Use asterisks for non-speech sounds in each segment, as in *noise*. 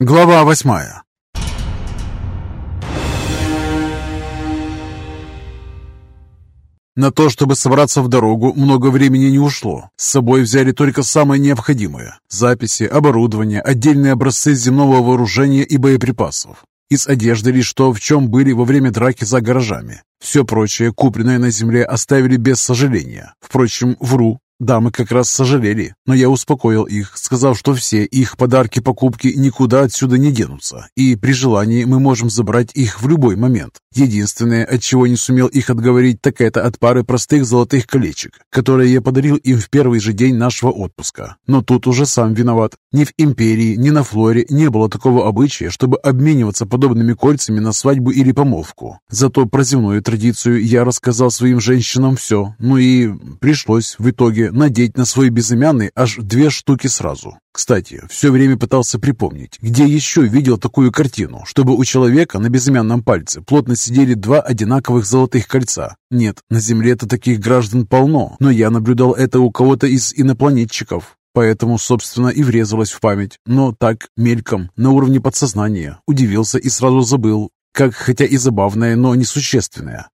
Глава восьмая На то, чтобы собраться в дорогу, много времени не ушло. С собой взяли только самое необходимое – записи, оборудование, отдельные образцы земного вооружения и боеприпасов. Из одежды лишь то, в чем были во время драки за гаражами. Все прочее, купленное на земле, оставили без сожаления. Впрочем, вру, Дамы как раз сожалели, но я успокоил их, сказав, что все их подарки-покупки никуда отсюда не денутся, и при желании мы можем забрать их в любой момент. Единственное, от чего не сумел их отговорить, так это от пары простых золотых колечек, которые я подарил им в первый же день нашего отпуска. Но тут уже сам виноват. Ни в Империи, ни на Флоре не было такого обычая, чтобы обмениваться подобными кольцами на свадьбу или помолвку. Зато про земную традицию я рассказал своим женщинам все, ну и пришлось в итоге надеть на свой безымянный аж две штуки сразу. Кстати, все время пытался припомнить, где еще видел такую картину, чтобы у человека на безымянном пальце плотно сидели два одинаковых золотых кольца. Нет, на Земле-то таких граждан полно, но я наблюдал это у кого-то из инопланетчиков. Поэтому, собственно, и врезалось в память. Но так, мельком, на уровне подсознания. Удивился и сразу забыл. Как, хотя и забавное, но несущественное.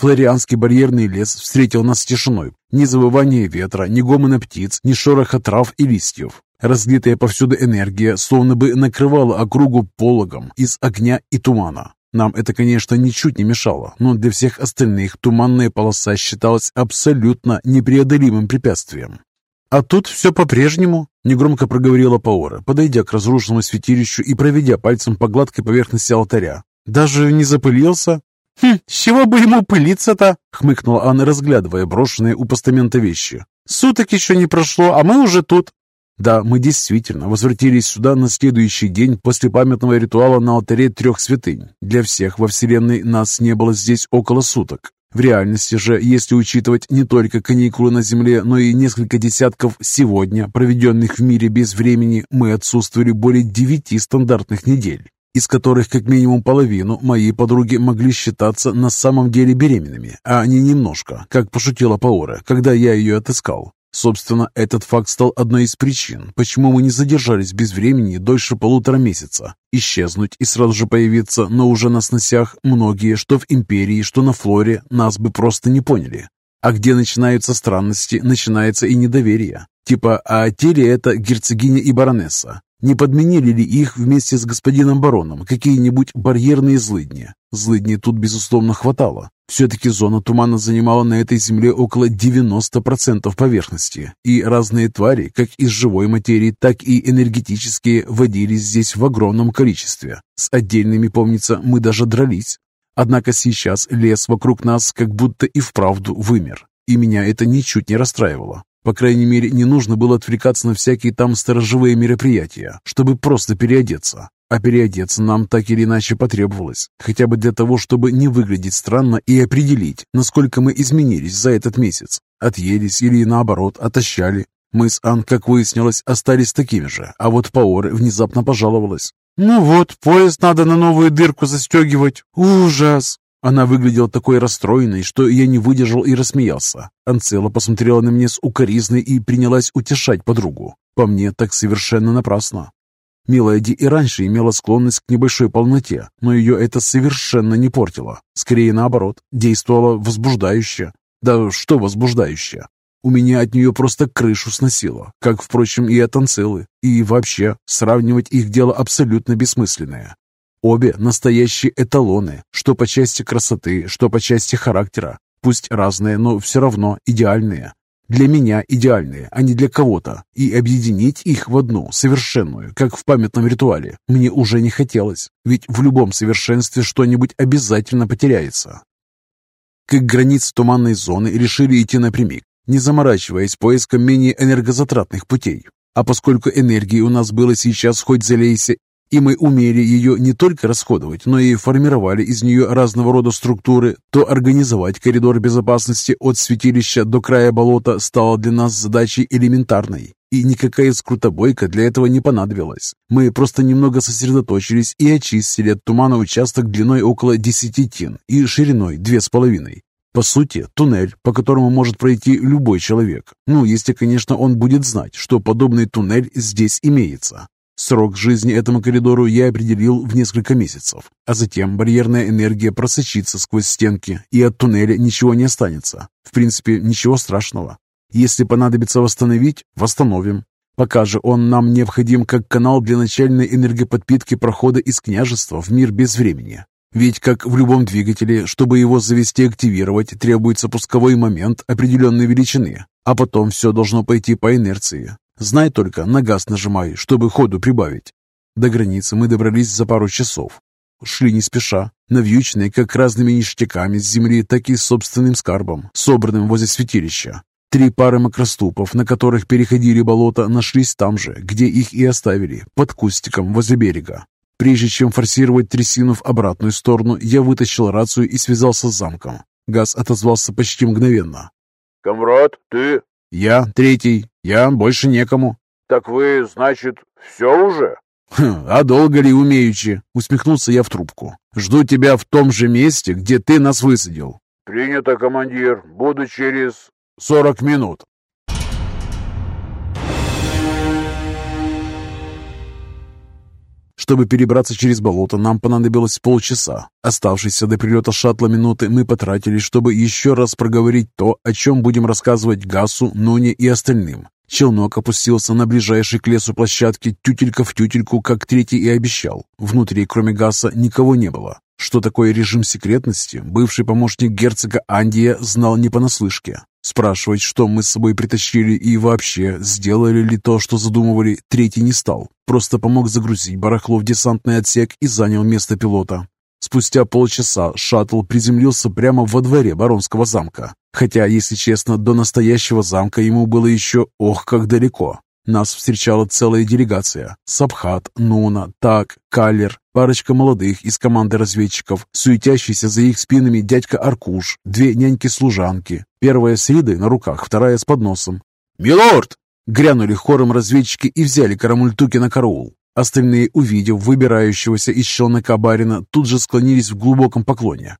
Флорианский барьерный лес встретил нас тишиной. Ни завывания ветра, ни гомона птиц, ни шороха трав и листьев. Разлитая повсюду энергия словно бы накрывала округу пологом из огня и тумана. Нам это, конечно, ничуть не мешало, но для всех остальных туманная полоса считалась абсолютно непреодолимым препятствием. «А тут все по-прежнему», — негромко проговорила Паора, подойдя к разрушенному святилищу и проведя пальцем по гладкой поверхности алтаря. «Даже не запылился?» «Хм, с чего бы ему пылиться-то?» — хмыкнула Анна, разглядывая брошенные у постамента вещи. «Суток еще не прошло, а мы уже тут». Да, мы действительно возвратились сюда на следующий день после памятного ритуала на алтаре трех святынь. Для всех во Вселенной нас не было здесь около суток. В реальности же, если учитывать не только каникулы на Земле, но и несколько десятков сегодня, проведенных в мире без времени, мы отсутствовали более девяти стандартных недель из которых как минимум половину мои подруги могли считаться на самом деле беременными, а не немножко, как пошутила Паора, когда я ее отыскал. Собственно, этот факт стал одной из причин, почему мы не задержались без времени дольше полутора месяца. Исчезнуть и сразу же появиться, но уже на сносях, многие, что в Империи, что на Флоре, нас бы просто не поняли. А где начинаются странности, начинается и недоверие. Типа, а те ли это герцогиня и баронесса? Не подменили ли их вместе с господином бароном какие-нибудь барьерные злыдни? Злыдней тут, безусловно, хватало. Все-таки зона тумана занимала на этой земле около 90% поверхности, и разные твари, как из живой материи, так и энергетические, водились здесь в огромном количестве. С отдельными, помнится, мы даже дрались. Однако сейчас лес вокруг нас как будто и вправду вымер, и меня это ничуть не расстраивало. По крайней мере, не нужно было отвлекаться на всякие там сторожевые мероприятия, чтобы просто переодеться. А переодеться нам так или иначе потребовалось, хотя бы для того, чтобы не выглядеть странно и определить, насколько мы изменились за этот месяц. Отъелись или наоборот, отощали. Мы с Ан, как выяснилось, остались такими же, а вот Паор внезапно пожаловалась. «Ну вот, поезд надо на новую дырку застегивать. Ужас!» Она выглядела такой расстроенной, что я не выдержал и рассмеялся. Анцела посмотрела на меня с укоризной и принялась утешать подругу. По мне, так совершенно напрасно. Милади и раньше имела склонность к небольшой полноте, но ее это совершенно не портило. Скорее наоборот, действовало возбуждающе. Да что возбуждающе? У меня от нее просто крышу сносило, как, впрочем, и от Анцелы. И вообще, сравнивать их дело абсолютно бессмысленное. Обе настоящие эталоны, что по части красоты, что по части характера. Пусть разные, но все равно идеальные. Для меня идеальные, а не для кого-то. И объединить их в одну, совершенную, как в памятном ритуале, мне уже не хотелось. Ведь в любом совершенстве что-нибудь обязательно потеряется. К границе туманной зоны решили идти напрямик, не заморачиваясь поиском менее энергозатратных путей. А поскольку энергии у нас было сейчас хоть залейся, и мы умели ее не только расходовать, но и формировали из нее разного рода структуры, то организовать коридор безопасности от святилища до края болота стало для нас задачей элементарной. И никакая скрутобойка для этого не понадобилась. Мы просто немного сосредоточились и очистили от тумана участок длиной около 10 тин и шириной 2,5. По сути, туннель, по которому может пройти любой человек. Ну, если, конечно, он будет знать, что подобный туннель здесь имеется. Срок жизни этому коридору я определил в несколько месяцев, а затем барьерная энергия просочится сквозь стенки, и от туннеля ничего не останется. В принципе, ничего страшного. Если понадобится восстановить, восстановим. Пока же он нам необходим как канал для начальной энергоподпитки прохода из княжества в мир без времени. Ведь, как в любом двигателе, чтобы его завести и активировать, требуется пусковой момент определенной величины, а потом все должно пойти по инерции. Знай только, на газ нажимай, чтобы ходу прибавить. До границы мы добрались за пару часов. Шли не спеша, навьюченные как разными ништяками с земли, так и собственным скарбом, собранным возле святилища. Три пары макроступов, на которых переходили болото, нашлись там же, где их и оставили, под кустиком возле берега. Прежде чем форсировать трясину в обратную сторону, я вытащил рацию и связался с замком. Газ отозвался почти мгновенно. «Камрад, ты?» «Я, третий. Я, больше некому». «Так вы, значит, все уже?» «Хм, «А долго ли умеючи?» — усмехнулся я в трубку. «Жду тебя в том же месте, где ты нас высадил». «Принято, командир. Буду через...» «Сорок минут». Чтобы перебраться через болото, нам понадобилось полчаса. Оставшиеся до прилета шаттла минуты мы потратили, чтобы еще раз проговорить то, о чем будем рассказывать Гасу, Нуне и остальным. Челнок опустился на ближайшей к лесу площадке тютелька в тютельку, как третий и обещал. Внутри, кроме Гаса, никого не было. Что такое режим секретности, бывший помощник герцога Андия знал не понаслышке. Спрашивать, что мы с собой притащили и вообще, сделали ли то, что задумывали, третий не стал. Просто помог загрузить барахло в десантный отсек и занял место пилота. Спустя полчаса шаттл приземлился прямо во дворе баронского замка. Хотя, если честно, до настоящего замка ему было еще ох как далеко. Нас встречала целая делегация. Сабхат, Нуна, Так, Каллер, парочка молодых из команды разведчиков, суетящийся за их спинами дядька Аркуш, две няньки-служанки, первая с Ридой на руках, вторая с подносом. «Милорд!» — грянули хором разведчики и взяли Карамультуки на караул. Остальные, увидев выбирающегося из челнока барина, тут же склонились в глубоком поклоне.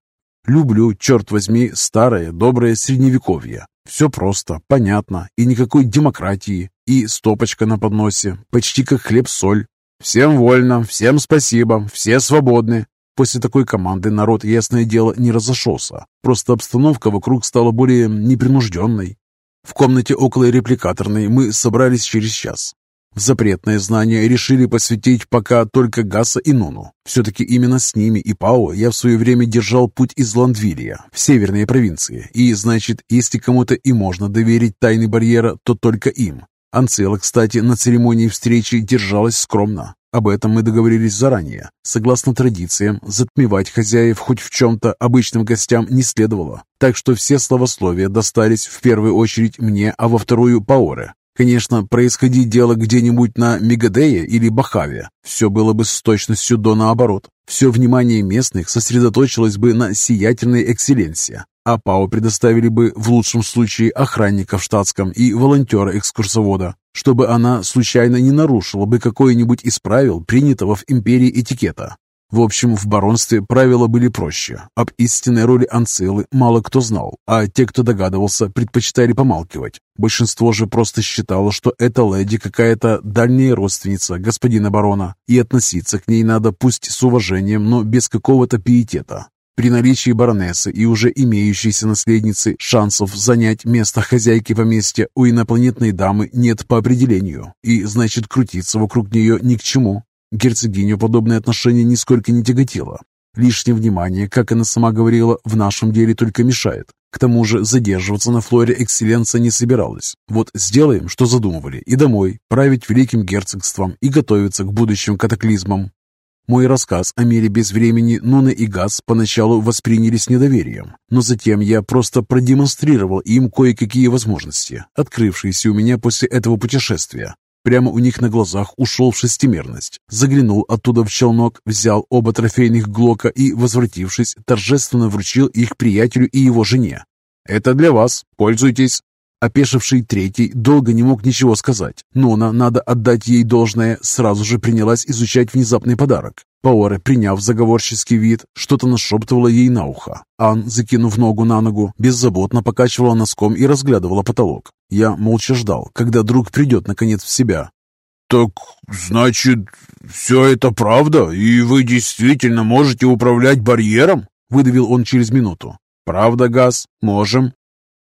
«Люблю, черт возьми, старое, доброе средневековье. Все просто, понятно и никакой демократии. И стопочка на подносе, почти как хлеб-соль. Всем вольно, всем спасибо, все свободны. После такой команды народ, ясное дело, не разошелся. Просто обстановка вокруг стала более непринужденной. В комнате около репликаторной мы собрались через час. В запретное знание решили посвятить пока только Гаса и Нуну. Все-таки именно с ними и Пао я в свое время держал путь из Ландвилия в северные провинции. И, значит, если кому-то и можно доверить тайны барьера, то только им. Анцела, кстати, на церемонии встречи держалась скромно. Об этом мы договорились заранее. Согласно традициям, затмевать хозяев хоть в чем-то обычным гостям не следовало. Так что все словословия достались в первую очередь мне, а во вторую Паоре. Конечно, происходи дело где-нибудь на Мегадее или Бахаве, все было бы с точностью до наоборот. Все внимание местных сосредоточилось бы на сиятельной экселленции, а ПАО предоставили бы в лучшем случае охранника в штатском и волонтера-экскурсовода, чтобы она случайно не нарушила бы какое-нибудь из правил, принятого в империи этикета. В общем, в баронстве правила были проще. Об истинной роли Анцилы мало кто знал, а те, кто догадывался, предпочитали помалкивать. Большинство же просто считало, что эта леди какая-то дальняя родственница господина барона, и относиться к ней надо пусть с уважением, но без какого-то пиетета. При наличии баронессы и уже имеющейся наследницы шансов занять место хозяйки поместья у инопланетной дамы нет по определению, и значит крутиться вокруг нее ни к чему. Герцогиню подобное отношение нисколько не тяготило. Лишнее внимание, как она сама говорила, в нашем деле только мешает. К тому же задерживаться на флоре экселленция не собиралась. Вот сделаем, что задумывали, и домой, править великим герцогством и готовиться к будущим катаклизмам. Мой рассказ о мире без времени Нуна и Газ поначалу восприняли с недоверием, но затем я просто продемонстрировал им кое-какие возможности, открывшиеся у меня после этого путешествия. Прямо у них на глазах ушел в шестимерность. Заглянул оттуда в челнок, взял оба трофейных глока и, возвратившись, торжественно вручил их приятелю и его жене. «Это для вас. Пользуйтесь». Опешивший третий долго не мог ничего сказать. Нона, надо отдать ей должное, сразу же принялась изучать внезапный подарок. Паоре, приняв заговорческий вид, что-то нашептывала ей на ухо. Ан, закинув ногу на ногу, беззаботно покачивала носком и разглядывала потолок. Я молча ждал, когда друг придет наконец в себя. «Так, значит, все это правда, и вы действительно можете управлять барьером?» выдавил он через минуту. «Правда, Газ, можем».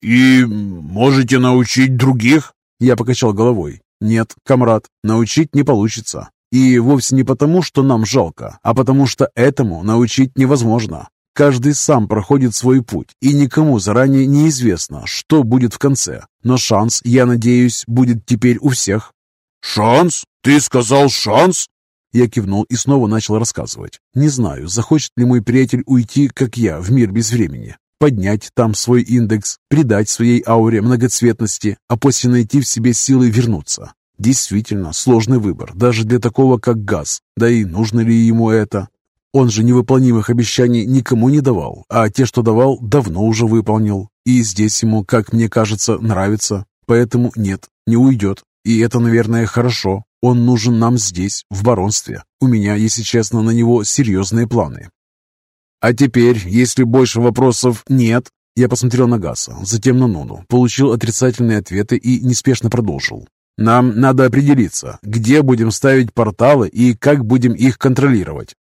«И можете научить других?» Я покачал головой. «Нет, комрад, научить не получится. И вовсе не потому, что нам жалко, а потому что этому научить невозможно. Каждый сам проходит свой путь, и никому заранее неизвестно, что будет в конце. Но шанс, я надеюсь, будет теперь у всех». «Шанс? Ты сказал шанс?» Я кивнул и снова начал рассказывать. Не знаю, захочет ли мой приятель уйти, как я, в мир без времени. Поднять там свой индекс, придать своей ауре многоцветности, а после найти в себе силы вернуться. Действительно, сложный выбор, даже для такого, как Газ. Да и нужно ли ему это? Он же невыполнимых обещаний никому не давал, а те, что давал, давно уже выполнил. И здесь ему, как мне кажется, нравится. Поэтому нет, не уйдет. И это, наверное, хорошо. Он нужен нам здесь, в баронстве. У меня, если честно, на него серьезные планы. А теперь, если больше вопросов нет, я посмотрел на Гаса, затем на Нуну, получил отрицательные ответы и неспешно продолжил. Нам надо определиться, где будем ставить порталы и как будем их контролировать.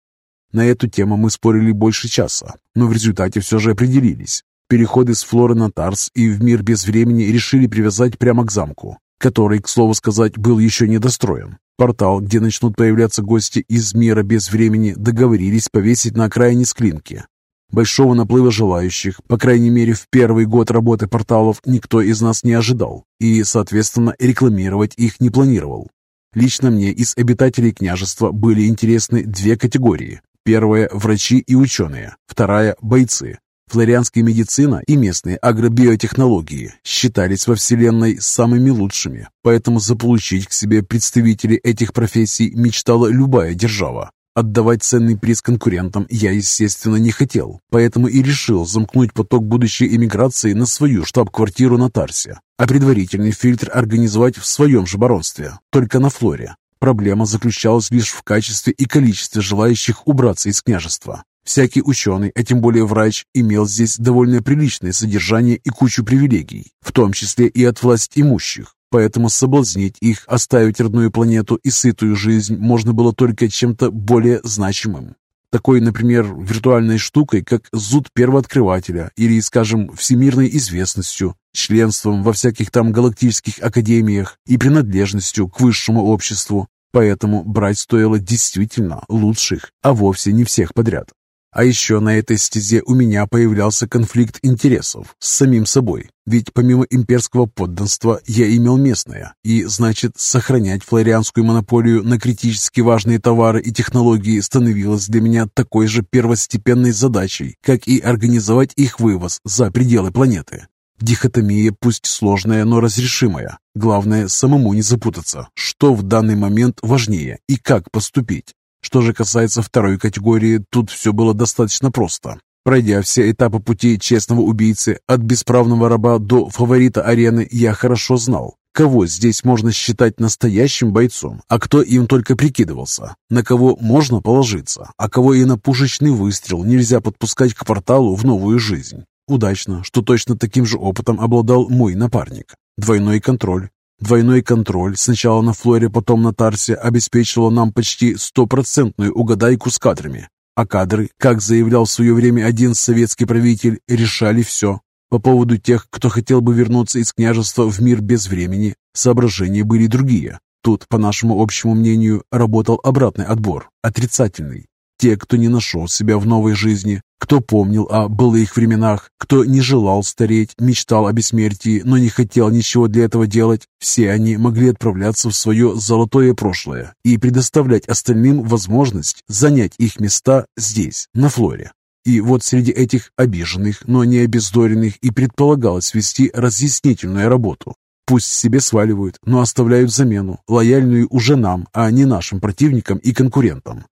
На эту тему мы спорили больше часа, но в результате все же определились. Переходы с Флоры на Тарс и в мир без времени решили привязать прямо к замку, который, к слову сказать, был еще не достроен. Портал, где начнут появляться гости из мира без времени, договорились повесить на окраине Склинки, Большого наплыва желающих, по крайней мере в первый год работы порталов, никто из нас не ожидал и, соответственно, рекламировать их не планировал. Лично мне из обитателей княжества были интересны две категории. Первая – врачи и ученые, вторая – бойцы. Флорианская медицина и местные агробиотехнологии считались во Вселенной самыми лучшими, поэтому заполучить к себе представителей этих профессий мечтала любая держава. Отдавать ценный приз конкурентам я, естественно, не хотел, поэтому и решил замкнуть поток будущей эмиграции на свою штаб-квартиру на Тарсе, а предварительный фильтр организовать в своем же баронстве, только на Флоре. Проблема заключалась лишь в качестве и количестве желающих убраться из княжества. Всякий ученый, а тем более врач, имел здесь довольно приличное содержание и кучу привилегий, в том числе и от власть имущих. Поэтому соблазнить их, оставить родную планету и сытую жизнь можно было только чем-то более значимым. Такой, например, виртуальной штукой, как зуд первооткрывателя или, скажем, всемирной известностью, членством во всяких там галактических академиях и принадлежностью к высшему обществу. Поэтому брать стоило действительно лучших, а вовсе не всех подряд. А еще на этой стезе у меня появлялся конфликт интересов с самим собой. Ведь помимо имперского подданства я имел местное, и, значит, сохранять флорианскую монополию на критически важные товары и технологии становилось для меня такой же первостепенной задачей, как и организовать их вывоз за пределы планеты. Дихотомия пусть сложная, но разрешимая. Главное, самому не запутаться, что в данный момент важнее и как поступить. Что же касается второй категории, тут все было достаточно просто. Пройдя все этапы пути честного убийцы, от бесправного раба до фаворита арены, я хорошо знал, кого здесь можно считать настоящим бойцом, а кто им только прикидывался, на кого можно положиться, а кого и на пушечный выстрел нельзя подпускать к порталу в новую жизнь. Удачно, что точно таким же опытом обладал мой напарник. Двойной контроль, Двойной контроль сначала на Флоре, потом на Тарсе обеспечивал нам почти стопроцентную угадайку с кадрами. А кадры, как заявлял в свое время один советский правитель, решали все. По поводу тех, кто хотел бы вернуться из княжества в мир без времени, соображения были другие. Тут, по нашему общему мнению, работал обратный отбор, отрицательный. Те, кто не нашел себя в новой жизни, кто помнил о былых временах, кто не желал стареть, мечтал о бессмертии, но не хотел ничего для этого делать, все они могли отправляться в свое золотое прошлое и предоставлять остальным возможность занять их места здесь, на Флоре. И вот среди этих обиженных, но не обездоренных и предполагалось вести разъяснительную работу. Пусть себе сваливают, но оставляют замену, лояльную уже нам, а не нашим противникам и конкурентам.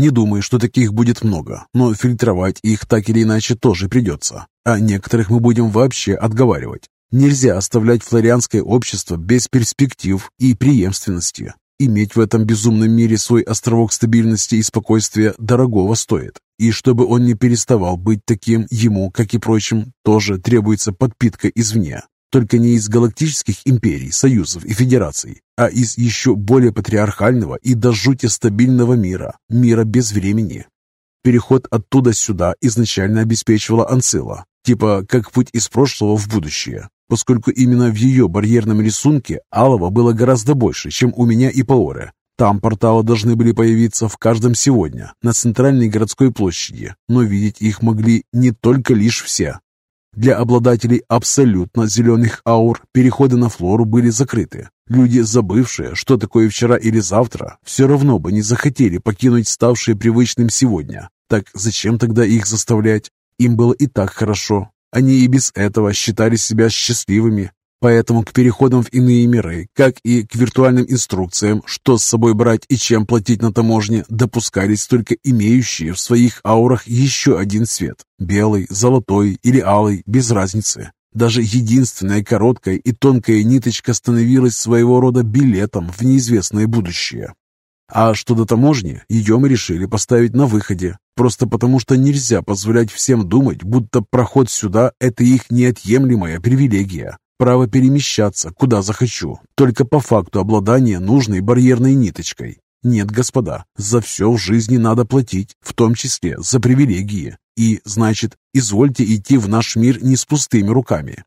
Не думаю, что таких будет много, но фильтровать их так или иначе тоже придется. А некоторых мы будем вообще отговаривать. Нельзя оставлять флорианское общество без перспектив и преемственности. Иметь в этом безумном мире свой островок стабильности и спокойствия дорогого стоит. И чтобы он не переставал быть таким, ему, как и прочим, тоже требуется подпитка извне. Только не из галактических империй, союзов и федераций, а из еще более патриархального и до жути стабильного мира, мира без времени. Переход оттуда сюда изначально обеспечивала Анцила, типа как путь из прошлого в будущее, поскольку именно в ее барьерном рисунке алого было гораздо больше, чем у меня и Паоры. Там порталы должны были появиться в каждом сегодня, на центральной городской площади, но видеть их могли не только лишь все. Для обладателей абсолютно зеленых аур переходы на флору были закрыты. Люди, забывшие, что такое вчера или завтра, все равно бы не захотели покинуть ставшее привычным сегодня. Так зачем тогда их заставлять? Им было и так хорошо. Они и без этого считали себя счастливыми. Поэтому к переходам в иные миры, как и к виртуальным инструкциям, что с собой брать и чем платить на таможне, допускались только имеющие в своих аурах еще один цвет – белый, золотой или алый, без разницы. Даже единственная короткая и тонкая ниточка становилась своего рода билетом в неизвестное будущее. А что до таможни, ее мы решили поставить на выходе, просто потому что нельзя позволять всем думать, будто проход сюда – это их неотъемлемая привилегия. Право перемещаться, куда захочу, только по факту обладания нужной барьерной ниточкой. Нет, господа, за все в жизни надо платить, в том числе за привилегии. И, значит, извольте идти в наш мир не с пустыми руками.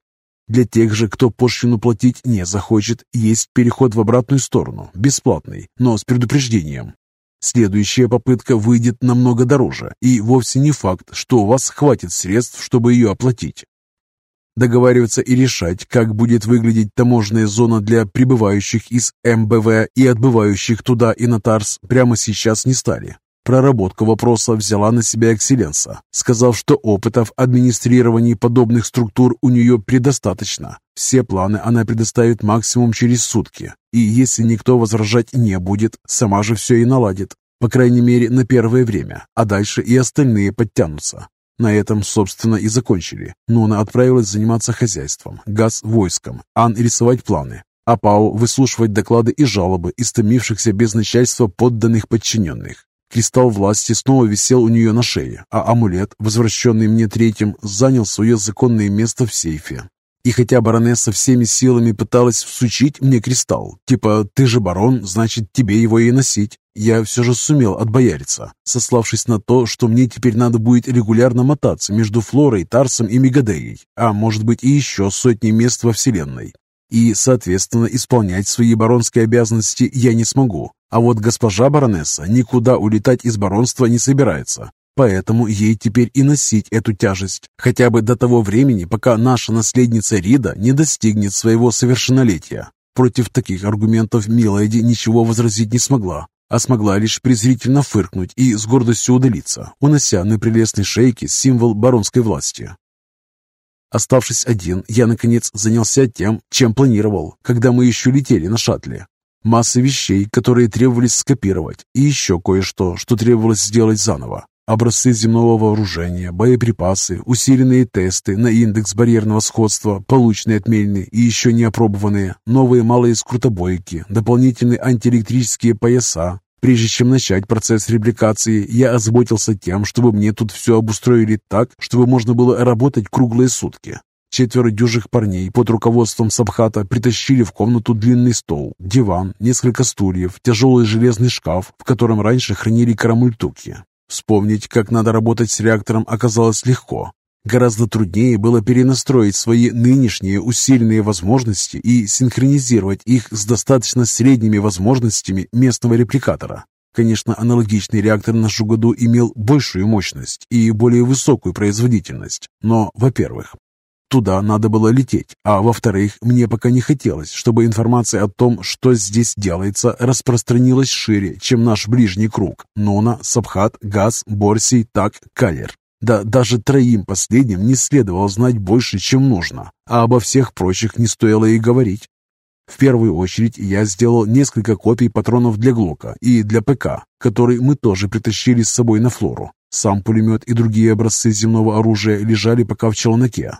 Для тех же, кто пошлину платить не захочет, есть переход в обратную сторону, бесплатный, но с предупреждением. Следующая попытка выйдет намного дороже, и вовсе не факт, что у вас хватит средств, чтобы ее оплатить. Договариваться и решать, как будет выглядеть таможенная зона для прибывающих из МБВ и отбывающих туда и на Тарс, прямо сейчас не стали. Проработка вопроса взяла на себя Экселенса, сказав, что опыта в администрировании подобных структур у нее предостаточно. Все планы она предоставит максимум через сутки, и если никто возражать не будет, сама же все и наладит, по крайней мере на первое время, а дальше и остальные подтянутся. На этом, собственно, и закончили. Нуна отправилась заниматься хозяйством, Газ – войском, Ан – рисовать планы, а Пау – выслушивать доклады и жалобы истомившихся без начальства подданных подчиненных. Кристалл власти снова висел у нее на шее, а амулет, возвращенный мне третьим, занял свое законное место в сейфе. И хотя баронесса всеми силами пыталась всучить мне кристалл, типа «ты же барон, значит тебе его и носить», я все же сумел отбояриться, сославшись на то, что мне теперь надо будет регулярно мотаться между Флорой, Тарсом и Мегадеей, а может быть и еще сотни мест во Вселенной. И, соответственно, исполнять свои баронские обязанности я не смогу. А вот госпожа баронесса никуда улетать из баронства не собирается, Поэтому ей теперь и носить эту тяжесть, хотя бы до того времени, пока наша наследница Рида не достигнет своего совершеннолетия. Против таких аргументов Милайди ничего возразить не смогла, а смогла лишь презрительно фыркнуть и с гордостью удалиться, унося на прелестной шейке символ баронской власти. Оставшись один, я, наконец, занялся тем, чем планировал, когда мы еще летели на шаттле. Масса вещей, которые требовались скопировать, и еще кое-что, что требовалось сделать заново. Образцы земного вооружения, боеприпасы, усиленные тесты на индекс барьерного сходства, полученные от Мельны и еще не опробованные, новые малые скрутобойки, дополнительные антиэлектрические пояса. Прежде чем начать процесс репликации, я озаботился тем, чтобы мне тут все обустроили так, чтобы можно было работать круглые сутки. Четверо дюжих парней под руководством Сабхата притащили в комнату длинный стол, диван, несколько стульев, тяжелый железный шкаф, в котором раньше хранили карамультуки. Вспомнить, как надо работать с реактором, оказалось легко. Гораздо труднее было перенастроить свои нынешние усиленные возможности и синхронизировать их с достаточно средними возможностями местного репликатора. Конечно, аналогичный реактор на Шугаду имел большую мощность и более высокую производительность, но, во-первых, Туда надо было лететь, а во-вторых, мне пока не хотелось, чтобы информация о том, что здесь делается, распространилась шире, чем наш ближний круг. Нона, Сабхат, Газ, Борсий, Так, Калер. Да даже троим последним не следовало знать больше, чем нужно, а обо всех прочих не стоило и говорить. В первую очередь я сделал несколько копий патронов для Глока и для ПК, который мы тоже притащили с собой на флору. Сам пулемет и другие образцы земного оружия лежали пока в челноке,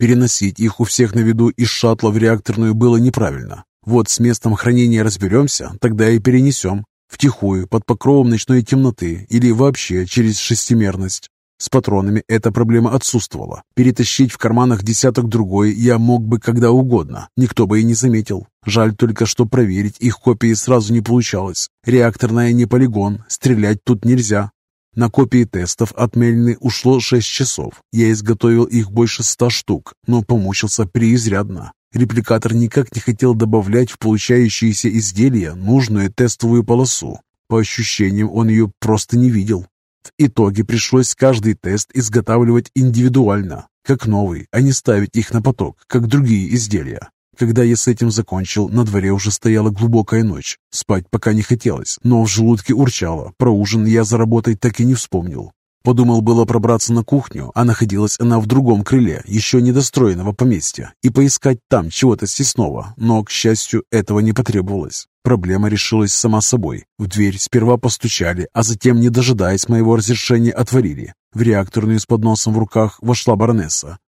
Переносить их у всех на виду из шаттла в реакторную было неправильно. Вот с местом хранения разберемся, тогда и перенесем. Втихую, под покровом ночной темноты или вообще через шестимерность. С патронами эта проблема отсутствовала. Перетащить в карманах десяток другой я мог бы когда угодно, никто бы и не заметил. Жаль только, что проверить их копии сразу не получалось. Реакторная не полигон, стрелять тут нельзя. На копии тестов от Мельны ушло 6 часов. Я изготовил их больше ста штук, но помучился преизрядно. Репликатор никак не хотел добавлять в получающиеся изделия нужную тестовую полосу. По ощущениям, он ее просто не видел. В итоге пришлось каждый тест изготавливать индивидуально, как новый, а не ставить их на поток, как другие изделия. Когда я с этим закончил, на дворе уже стояла глубокая ночь. Спать пока не хотелось, но в желудке урчало. Про ужин я заработать так и не вспомнил. Подумал было пробраться на кухню, а находилась она в другом крыле, еще недостроенного поместья, и поискать там чего-то съестного, но, к счастью, этого не потребовалось. Проблема решилась сама собой. В дверь сперва постучали, а затем, не дожидаясь моего разрешения, отворили. В реакторную с подносом в руках вошла баронесса.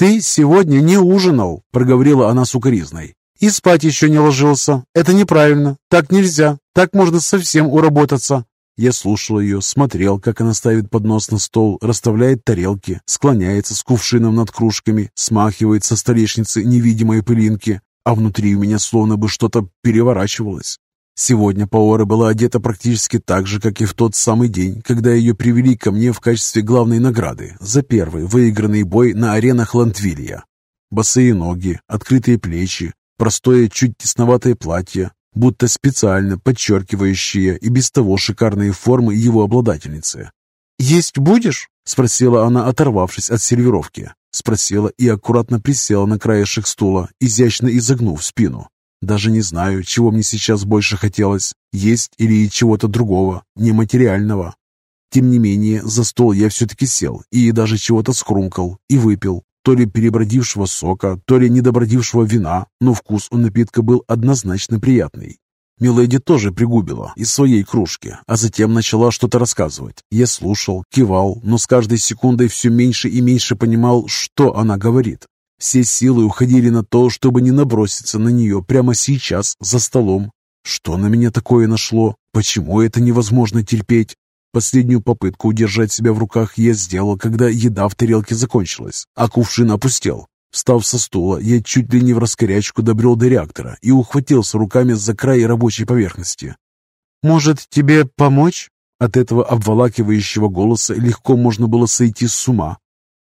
«Ты сегодня не ужинал», — проговорила она сукоризной. «И спать еще не ложился. Это неправильно. Так нельзя. Так можно совсем уработаться. Я слушал ее, смотрел, как она ставит поднос на стол, расставляет тарелки, склоняется с кувшином над кружками, смахивает со столешницы невидимые пылинки, а внутри у меня словно бы что-то переворачивалось. Сегодня Паора была одета практически так же, как и в тот самый день, когда ее привели ко мне в качестве главной награды за первый выигранный бой на аренах Лантвилья. Босые ноги, открытые плечи, простое, чуть тесноватое платье, будто специально подчеркивающие и без того шикарные формы его обладательницы. «Есть будешь?» — спросила она, оторвавшись от сервировки. Спросила и аккуратно присела на краешек стула, изящно изогнув спину. Даже не знаю, чего мне сейчас больше хотелось, есть или чего-то другого, нематериального. Тем не менее, за стол я все-таки сел и даже чего-то скрумкал и выпил, то ли перебродившего сока, то ли недобродившего вина, но вкус у напитка был однозначно приятный. Миледи тоже пригубила из своей кружки, а затем начала что-то рассказывать. Я слушал, кивал, но с каждой секундой все меньше и меньше понимал, что она говорит. Все силы уходили на то, чтобы не наброситься на нее прямо сейчас, за столом. Что на меня такое нашло? Почему это невозможно терпеть? Последнюю попытку удержать себя в руках я сделал, когда еда в тарелке закончилась, а кувшин опустел. Встав со стула, я чуть ли не в раскорячку добрел до реактора и ухватился руками за край рабочей поверхности. «Может, тебе помочь?» От этого обволакивающего голоса легко можно было сойти с ума.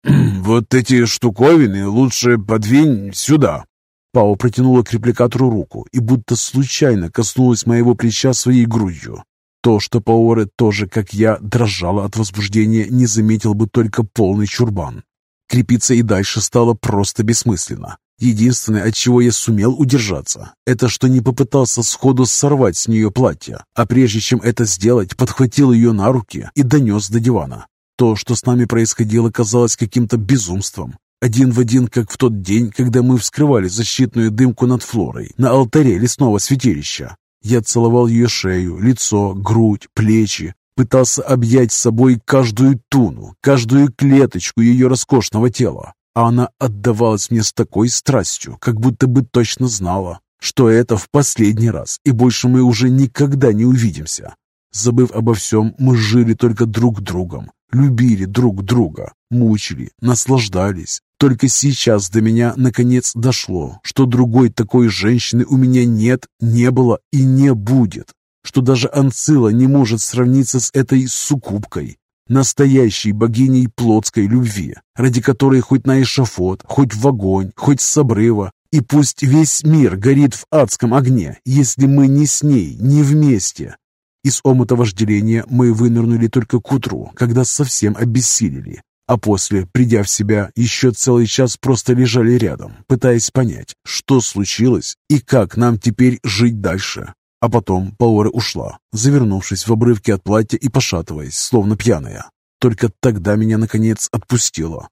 *clears throat* «Вот эти штуковины лучше подвинь сюда». Пао протянула к репликатору руку и будто случайно коснулась моего плеча своей грудью. То, что Паоре тоже, как я, дрожала от возбуждения, не заметил бы только полный чурбан. Крепиться и дальше стало просто бессмысленно. Единственное, от чего я сумел удержаться, это что не попытался сходу сорвать с нее платье, а прежде чем это сделать, подхватил ее на руки и донес до дивана. То, что с нами происходило, казалось каким-то безумством. Один в один, как в тот день, когда мы вскрывали защитную дымку над флорой на алтаре лесного святилища. Я целовал ее шею, лицо, грудь, плечи, пытался объять собой каждую туну, каждую клеточку ее роскошного тела. А она отдавалась мне с такой страстью, как будто бы точно знала, что это в последний раз, и больше мы уже никогда не увидимся. Забыв обо всем, мы жили только друг другом, любили друг друга, мучили, наслаждались, только сейчас до меня наконец дошло, что другой такой женщины у меня нет, не было и не будет, что даже Анцила не может сравниться с этой суккубкой, настоящей богиней плотской любви, ради которой хоть на эшафот, хоть в огонь, хоть с обрыва, и пусть весь мир горит в адском огне, если мы не с ней, не вместе. Из омута вожделения мы вынырнули только к утру, когда совсем обессилели. А после, придя в себя, еще целый час просто лежали рядом, пытаясь понять, что случилось и как нам теперь жить дальше. А потом Паора ушла, завернувшись в обрывки от платья и пошатываясь, словно пьяная. Только тогда меня, наконец, отпустило.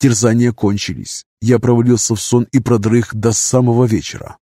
Терзания кончились. Я провалился в сон и продрых до самого вечера.